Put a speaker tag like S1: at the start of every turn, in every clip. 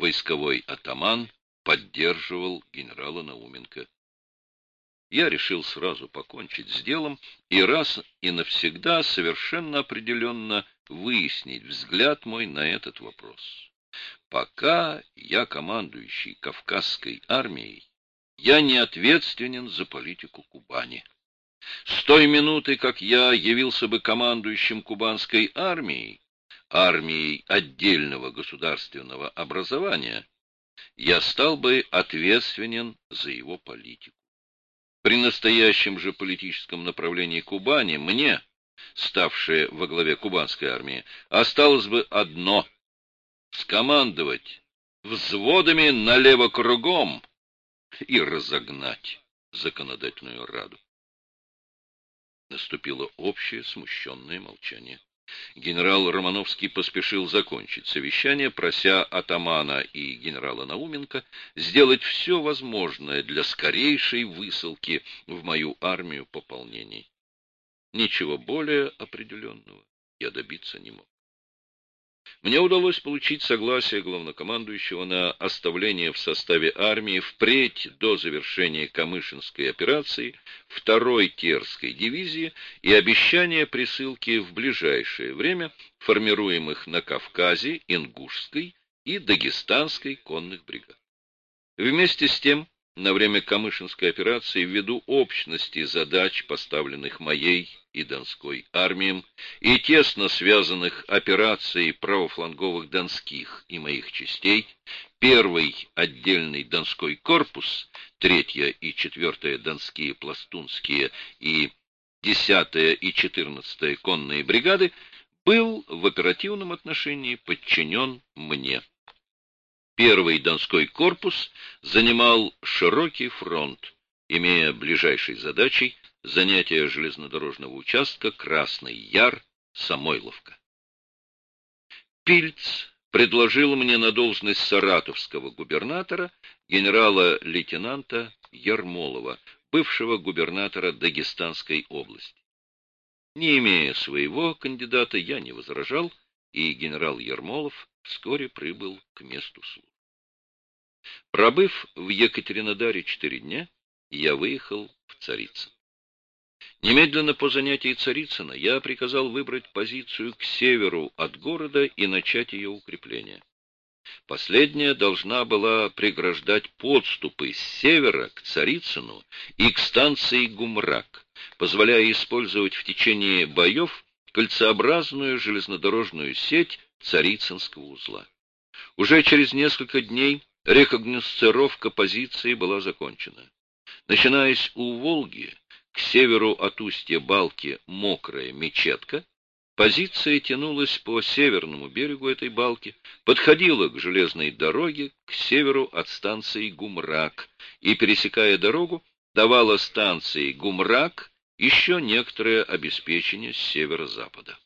S1: войсковой атаман поддерживал генерала Науменко. Я решил сразу покончить с делом и раз и навсегда совершенно определенно выяснить взгляд мой на этот вопрос. Пока я командующий Кавказской армией, я не ответственен за политику Кубани. С той минуты, как я явился бы командующим кубанской армией, армией отдельного государственного образования, я стал бы ответственен за его политику. При настоящем же политическом направлении Кубани мне, ставшее во главе кубанской армии, осталось бы одно — скомандовать взводами налево кругом и разогнать законодательную раду. Наступило общее смущенное молчание. Генерал Романовский поспешил закончить совещание, прося атамана и генерала Науменко сделать все возможное для скорейшей высылки в мою армию пополнений. Ничего более определенного я добиться не мог. Мне удалось получить согласие главнокомандующего на оставление в составе армии впредь до завершения Камышинской операции второй Терской дивизии и обещание присылки в ближайшее время формируемых на Кавказе, Ингушской и Дагестанской конных бригад. Вместе с тем на время Камышинской операции ввиду общности задач, поставленных моей и Донской армиям, и тесно связанных операцией правофланговых донских и моих частей, первый отдельный Донской корпус, третья и четвертая Донские пластунские и десятая и четырнадцатая конные бригады был в оперативном отношении подчинен мне. Первый Донской корпус занимал широкий фронт, имея ближайшей задачей занятие железнодорожного участка Красный Яр, Самойловка. Пильц предложил мне на должность саратовского губернатора генерала-лейтенанта Ермолова, бывшего губернатора Дагестанской области. Не имея своего кандидата, я не возражал, и генерал Ермолов вскоре прибыл к месту службы. Пробыв в Екатеринодаре четыре дня, я выехал в Царицын. Немедленно по занятии Царицына я приказал выбрать позицию к северу от города и начать ее укрепление. Последняя должна была преграждать подступы с севера к Царицыну и к станции Гумрак, позволяя использовать в течение боев кольцеобразную железнодорожную сеть Царицынского узла. Уже через несколько дней Рекогносцировка позиции была закончена. Начинаясь у Волги, к северу от устья Балки мокрая мечетка, позиция тянулась по северному берегу этой балки, подходила к железной дороге к северу от станции Гумрак и, пересекая дорогу, давала станции Гумрак еще некоторое обеспечение с северо-запада.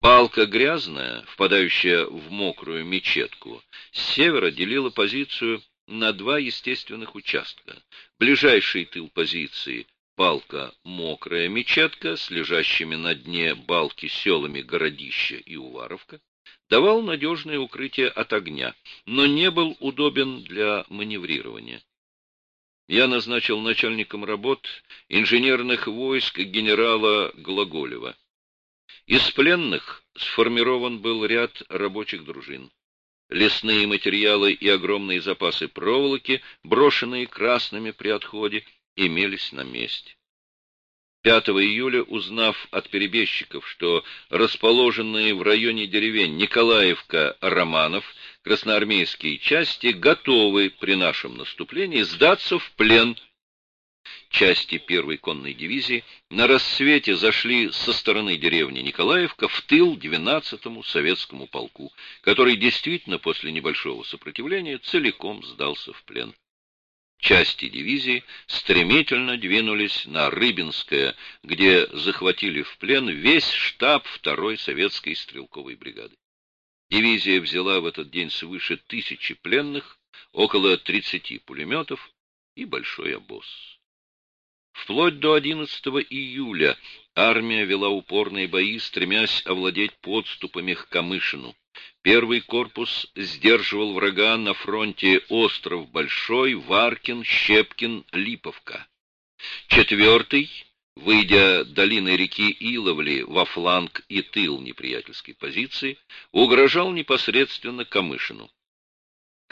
S1: Палка грязная, впадающая в мокрую мечетку, с севера делила позицию на два естественных участка. Ближайший тыл позиции — палка мокрая мечетка с лежащими на дне балки селами Городище и Уваровка, давал надежное укрытие от огня, но не был удобен для маневрирования. Я назначил начальником работ инженерных войск генерала Глаголева. Из пленных сформирован был ряд рабочих дружин. Лесные материалы и огромные запасы проволоки, брошенные красными при отходе, имелись на месте. 5 июля, узнав от перебежчиков, что расположенные в районе деревень Николаевка, Романов, красноармейские части готовы при нашем наступлении сдаться в плен части первой конной дивизии на рассвете зашли со стороны деревни Николаевка в тыл 12-му советскому полку, который действительно после небольшого сопротивления целиком сдался в плен. Части дивизии стремительно двинулись на Рыбинское, где захватили в плен весь штаб второй советской стрелковой бригады. Дивизия взяла в этот день свыше тысячи пленных, около 30 пулеметов и большой обоз. Вплоть до 11 июля армия вела упорные бои, стремясь овладеть подступами к Камышину. Первый корпус сдерживал врага на фронте Остров Большой, Варкин, Щепкин, Липовка. Четвертый, выйдя долиной реки Иловли во фланг и тыл неприятельской позиции, угрожал непосредственно Камышину.